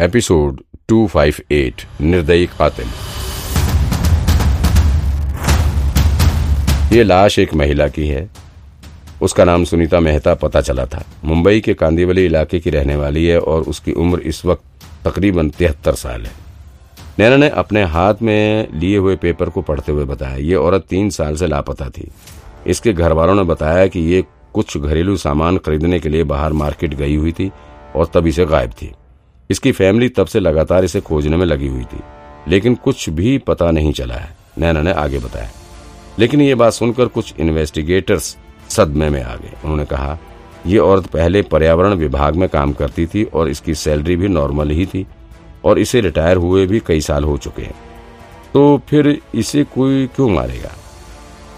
Episode 258 निर्दयी कातिल ये लाश एक महिला की है। उसका नाम सुनीता मेहता पता चला था। मुंबई के कांदीवली इलाके की रहने वाली है और उसकी उम्र इस वक्त तकरीबन तिहत्तर साल है। नैना ने अपने हाथ में लिए हुए पेपर को पढ़ते हुए बताया, ये औरत तीन साल से लापता थी। इसके घर वालों ने बताया कि ये कुछ घरेलू सामान खरीदने के लिए बाहर मार्केट गई हुई थी और तभी से गायब थी। इसकी फैमिली तब से लगातार इसे खोजने में लगी हुई थी। लेकिन कुछ भी पता नहीं चला है, नैना ने आगे बताया। लेकिन ये बात सुनकर कुछ इन्वेस्टिगेटर्स सदमे में आ गए। उन्होंने कहा, ये औरत पहले पर्यावरण विभाग में काम करती थी और इसकी सैलरी भी नॉर्मल ही थी और इसे रिटायर हुए भी कई साल हो चुके हैं। तो फिर इसे कोई क्यों मारेगा?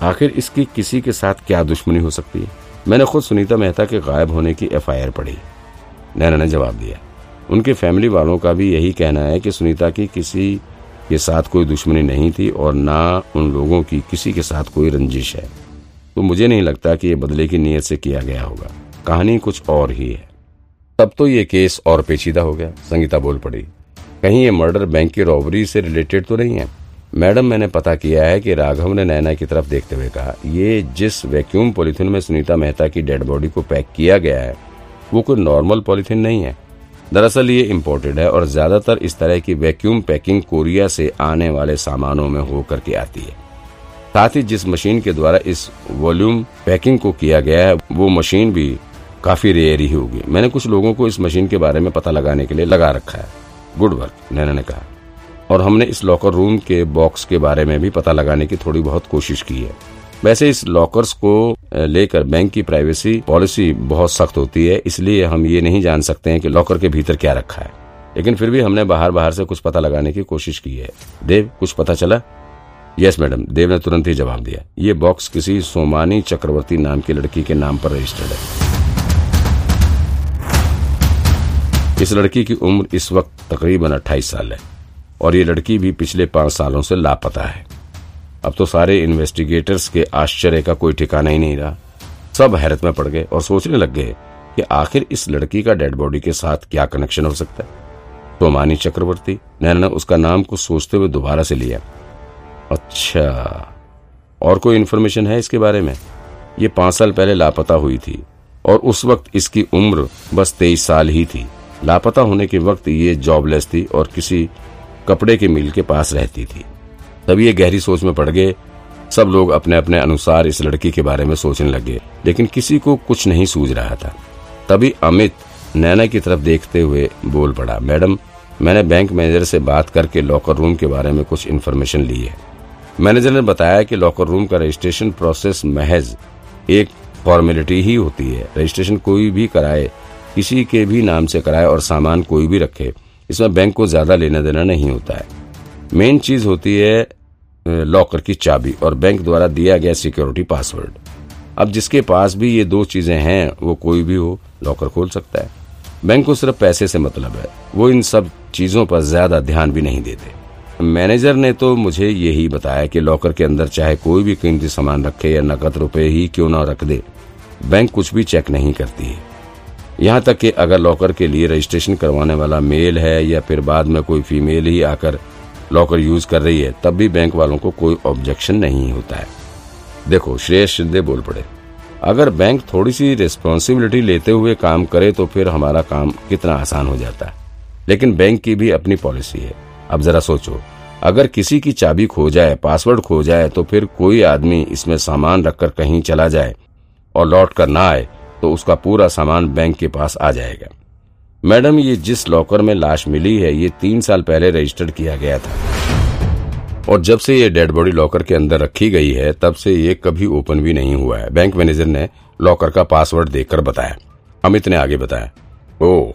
आखिर इसकी किसी के साथ क्या दुश्मनी हो सकती है? मैंने खुद सुनीता मेहता के गायब होने की एफआईआर पढ़ी। नैना ने जवाब दिया उनके फैमिली वालों का भी यही कहना है कि सुनीता की किसी के साथ कोई दुश्मनी नहीं थी और ना उन लोगों की किसी के साथ कोई रंजिश है। तो मुझे नहीं लगता कि ये बदले की नीयत से किया गया होगा। कहानी कुछ और ही है। तब तो ये केस और पेचीदा हो गया। संगीता बोल पड़ी, कहीं ये मर्डर बैंक की रॉबरी से रिलेटेड तो नहीं है? मैडम, मैंने पता किया है कि राघव ने नैना की तरफ़ देखते हुए कहा, ये जिस वैक्यूम पॉलिथीन में सुनीता मेहता की डेड बॉडी को पैक किया गया है, वो कोई नॉर्मल पॉलिथीन नहीं है। दरअसल ये इम्पोर्टेड है और ज़्यादातर इस तरह की वैक्यूम पैकिंग कोरिया से आने वाले सामानों में होकर के आती है। साथ ही जिस मशीन के द्वारा इस वॉल्यूम पैकिंग को किया गया है, वो मशीन भी काफ़ी रेयर ही होगी। मैंने कुछ लोगों को इस मशीन के बारे में पता लगाने के लिए लगा रखा है। गुड वर्क नैना ने कहा। और हमने इस लॉकर रूम के बॉक्स के बारे में भी पता लगाने की थोड़ी बहुत कोशिश की है। वैसे इस लॉकर्स को लेकर बैंक की प्राइवेसी पॉलिसी बहुत सख्त होती है, इसलिए हम ये नहीं जान सकते हैं कि लॉकर के भीतर क्या रखा है। लेकिन फिर भी हमने बाहर बाहर से कुछ पता लगाने की कोशिश की है। देव, कुछ पता चला? यस, मैडम, देव ने तुरंत ही जवाब दिया। ये बॉक्स किसी सोमानी चक्रवर्ती नाम की लड़की के नाम पर रजिस्टर्ड है। इस लड़की की उम्र इस वक्त तकरीबन अट्ठाईस साल है, और ये लड़की भी पिछले पाँच सालों से लापता है। अब तो सारे इन्वेस्टिगेटर्स के आश्चर्य का कोई ठिकाना ही नहीं रहा। सब हैरत में पड़ गए और सोचने लग गए कि आखिर इस लड़की का डेड बॉडी के साथ क्या कनेक्शन हो सकता है। तो मानी चक्रवर्ती, नैना ने उसका नाम को सोचते हुए दोबारा से लिया। अच्छा और कोई इन्फॉर्मेशन है इसके बारे में? ये पाँच साल पहले लापता हुई थी और उस वक्त इसकी उम्र बस तेईस साल ही थी। लापता होने के वक्त ये जॉबलेस थी और किसी कपड़े के मिल के पास रहती थी। तभी ये गहरी सोच में पड़ गए। सब लोग अपने अपने अनुसार इस लड़की के बारे में सोचने लगे, लेकिन किसी को कुछ नहीं सूझ रहा था। तभी अमित नैना की तरफ़ देखते हुए बोल पड़ा, मैडम, मैंने बैंक मैनेजर से बात करके लॉकर रूम के बारे में कुछ इन्फॉर्मेशन ली है। मैनेजर ने बताया कि लॉकर रूम का रजिस्ट्रेशन प्रोसेस महज एक फॉर्मेलिटी ही होती है। रजिस्ट्रेशन कोई भी कराए, किसी के भी नाम से कराए और सामान कोई भी रखे, इसमें बैंक को ज़्यादा लेना देना नहीं होता है। मेन चीज़ होती है लॉकर की चाबी और बैंक द्वारा दिया गया सिक्योरिटी पासवर्ड। अब जिसके पास भी ये दो चीज़ें हैं, वो कोई भी हो, लॉकर खोल सकता है। बैंक को सिर्फ़ पैसे से मतलब है। वो इन सब चीज़ों पर ज़्यादा ध्यान भी नहीं देते। मैनेजर ने तो मुझे यही बताया कि लॉकर के अंदर चाहे कोई भी कीमती सामान रखे या नकद रुपए ही क्यों ना रख दे। बैंक कुछ भी चेक नहीं करती है। यहाँ तक कि अगर लॉकर के लिए रजिस्ट्रेशन करवाने वाला मेल है या फिर बाद में कोई फीमेल ही आकर लॉकर यूज़ कर रही है, तब भी बैंक वालों को कोई ऑब्जेक्शन नहीं होता है। देखो, श्रेयस शिंदे बोल पड़े, अगर बैंक थोड़ी सी रिस्पॉन्सिबिलिटी लेते हुए काम करे तो फिर हमारा काम कितना आसान हो जाता है। लेकिन बैंक की भी अपनी पॉलिसी है। अब जरा सोचो, अगर किसी की चाबी खो जाए पासवर्ड खो जाए तो फिर कोई आदमी इसमें सामान रखकर कहीं चला जाए और लौट कर ना आए तो उसका पूरा सामान बैंक के पास आ जाएगा। मैडम, ये जिस लॉकर में लाश मिली है, ये तीन साल पहले रजिस्टर्ड किया गया था। और जब से ये डेड बॉडी लॉकर के अंदर रखी गई है, तब से ये कभी ओपन भी नहीं हुआ है। बैंक मैनेजर ने लॉकर का पासवर्ड देखकर बताया। अमित ने आगे बताया ओ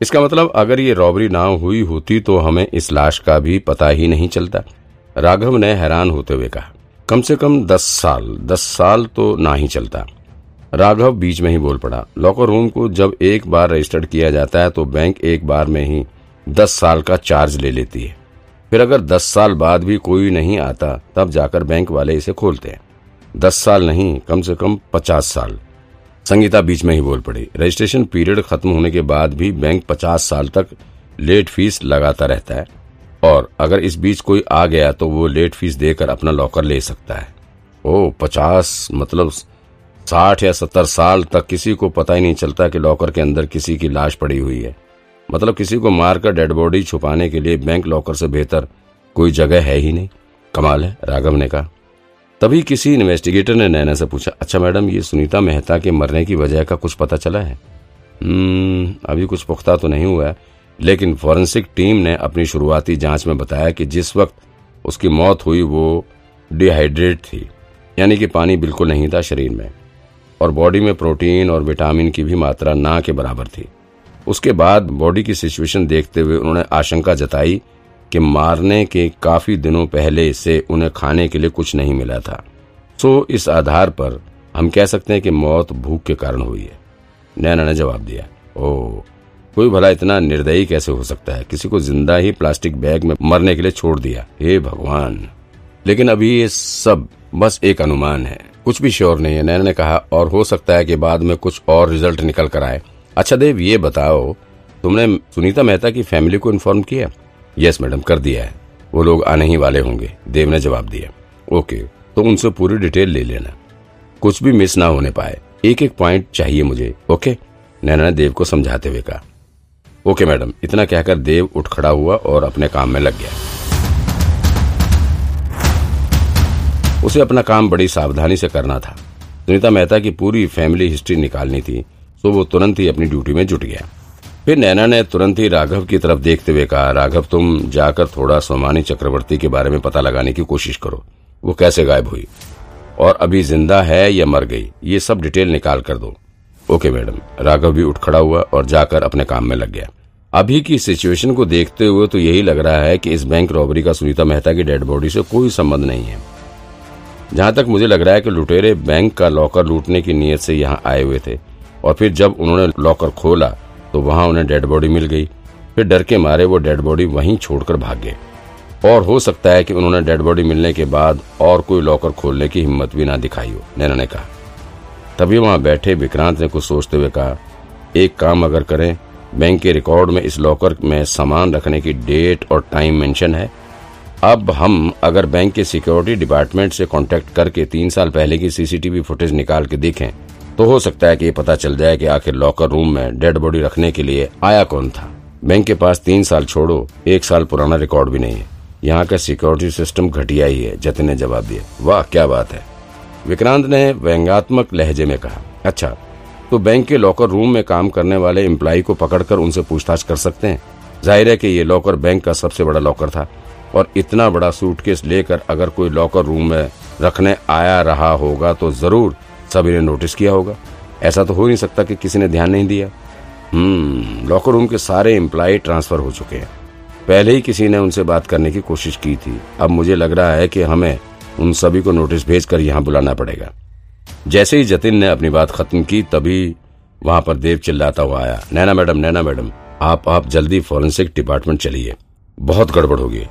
इसका मतलब अगर ये रॉबरी ना हुई होती तो हमें इस लाश का भी पता ही नहीं चलता। राघव ने हैरान होते हुए कहा, कम से कम दस साल दस साल तो ना ही चलता। राघव बीच में ही बोल पड़ा। लॉकर रूम को जब एक बार रजिस्टर्ड किया जाता है तो बैंक एक बार में ही दस साल का चार्ज ले लेती है। फिर अगर दस साल बाद भी कोई नहीं आता, तब जाकर बैंक वाले इसे खोलते हैं। दस साल नहीं, कम से कम पचास साल। संगीता बीच में ही बोल पड़ी। रजिस्ट्रेशन पीरियड खत्म होने के बाद भी बैंक पचास साल तक लेट फ़ीस लगाता रहता है। और अगर इस बीच कोई आ गया तो वो लेट फ़ीस देकर अपना लॉकर ले सकता है। ओ पचास मतलब साठ या सत्तर साल तक किसी को पता ही नहीं चलता कि लॉकर के अंदर किसी की लाश पड़ी हुई है। मतलब किसी को मारकर डेड बॉडी छुपाने के लिए बैंक लॉकर से बेहतर कोई जगह है ही नहीं। कमाल है, राघव ने कहा। तभी किसी इन्वेस्टिगेटर ने नैना से पूछा अच्छा मैडम, ये सुनीता मेहता के मरने की वजह का कुछ पता चला है? हम्म अभी कुछ पुख्ता तो नहीं हुआ लेकिन फॉरेंसिक टीम ने अपनी शुरुआती जाँच में बताया कि जिस वक्त उसकी मौत हुई वो डिहाइड्रेट थी, यानी कि पानी बिल्कुल नहीं था शरीर में। और बॉडी में प्रोटीन और विटामिन की भी मात्रा ना के बराबर थी। उसके बाद बॉडी की सिचुएशन देखते हुए उन्होंने आशंका जताई कि मारने के काफ़ी दिनों पहले से उन्हें खाने के लिए कुछ नहीं मिला था। सो, इस आधार पर हम कह सकते हैं कि मौत भूख के कारण हुई है। नैना ने जवाब दिया ओ कोई भला इतना निर्दयी कैसे हो सकता है? किसी को ज़िंदा ही प्लास्टिक बैग में मरने के लिए छोड़ दिया। हे भगवान! लेकिन अभी ये सब बस एक अनुमान है। कुछ भी श्योर नहीं है। नैना ने कहा, और हो सकता है कि बाद में कुछ और रिज़ल्ट निकल कर आए। अच्छा देव, ये बताओ, तुमने सुनीता मेहता की फैमिली को इन्फॉर्म किया? यस, मैडम, कर दिया है। वो लोग आने ही वाले होंगे। देव ने जवाब दिया। ओके तो उनसे पूरी डिटेल ले लेना। कुछ भी मिस ना होने पाए। एक एक पॉइंट चाहिए मुझे, ओके? नैना ने देव को समझाते हुए कहा। ओके, मैडम, इतना कहकर देव उठ खड़ा हुआ और अपने काम में लग गया। उसे अपना काम बड़ी सावधानी से करना था। सुनीता मेहता की पूरी फैमिली हिस्ट्री निकालनी थी तो वो तुरंत ही अपनी ड्यूटी में जुट गया। फिर नैना ने तुरंत ही राघव की तरफ़ देखते हुए कहा, राघव, तुम जाकर थोड़ा सोमानी चक्रवर्ती के बारे में पता लगाने की कोशिश करो। वो कैसे गायब हुई? और अभी ज़िंदा है या मर गई, ये सब डिटेल निकाल कर दो। Okay madam. राघव भी उठ खड़ा हुआ और जाकर अपने काम में लग गया। अभी की सिचुएशन को देखते हुए तो यही लग रहा है कि इस बैंक रॉबरी का सुनीता मेहता की डेड बॉडी से कोई संबंध नहीं है। जहाँ तक मुझे लग रहा है कि लुटेरे बैंक का लॉकर लूटने की नीयत से यहाँ आए हुए थे, और फिर जब उन्होंने लॉकर खोला तो वहाँ उन्हें डेड बॉडी मिल गई। फिर डर के मारे वो डेड बॉडी वहीं छोड़कर भाग गए। और हो सकता है कि उन्होंने डेड बॉडी मिलने के बाद और कोई लॉकर खोलने की हिम्मत भी ना दिखाई हो, नैना ने कहा। तभी वहाँ बैठे विक्रांत ने कुछ सोचते हुए कहा, एक काम अगर करें, बैंक के रिकॉर्ड में इस लॉकर में सामान रखने की डेट और टाइम मेंशन है अब हम अगर बैंक के सिक्योरिटी डिपार्टमेंट से कांटेक्ट करके तीन साल पहले की सीसीटीवी फुटेज निकाल के देखें तो हो सकता है कि ये पता चल जाए कि आखिर लॉकर रूम में डेड बॉडी रखने के लिए आया कौन था। बैंक के पास तीन साल छोड़ो, एक साल पुराना रिकॉर्ड भी नहीं है। यहाँ का सिक्योरिटी सिस्टम घटिया ही है, जतिन ने जवाब दिया। वाह, क्या बात है। विक्रांत ने व्यंगात्मक लहजे में कहा अच्छा तो बैंक के लॉकर रूम में काम करने वाले एम्प्लॉय को पकड़कर उनसे पूछताछ कर सकते हैं? ज़ाहिर है कि ये लॉकर बैंक का सबसे बड़ा लॉकर था। और इतना बड़ा सूटकेस लेकर अगर कोई लॉकर रूम में रखने आया रहा होगा तो ज़रूर सभी ने नोटिस किया होगा। ऐसा तो हो नहीं सकता कि किसी ने ध्यान नहीं दिया। हम्म लॉकर रूम के सारे एम्प्लॉय ट्रांसफ़र हो चुके हैं। पहले ही किसी ने उनसे बात करने की कोशिश की थी। अब मुझे लग रहा है कि हमें उन सभी को नोटिस भेजकर यहाँ बुलाना पड़ेगा। जैसे ही जतिन ने अपनी बात खत्म की, तभी वहाँ पर देव चिल्लाता हुआ आया, नैना मैडम नैना मैडम, आप आप जल्दी फॉरेंसिक डिपार्टमेंट चलिए। बहुत गड़बड़ होगी